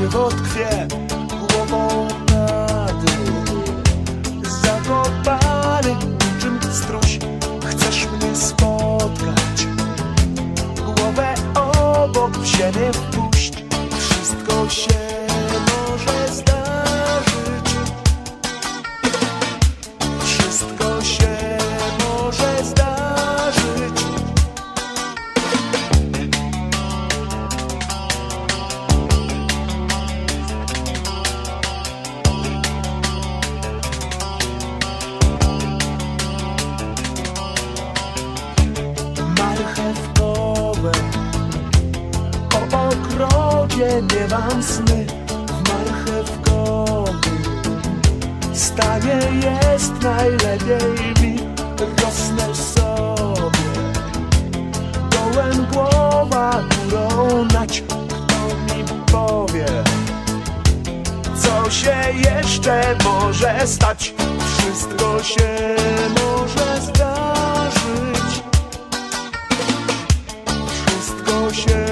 żywot kwie głową na dół. Zakopany niczym struś, chcesz mnie spotkać. Głowę obok ziemię wpuść, wszystko się ciebie wam sny w marchewkowym stanie jest najlepiej mi rosnę sobie. Dołem głowa górą nać kto mi powie co się jeszcze może stać. Wszystko się może zdarzyć. Wszystko się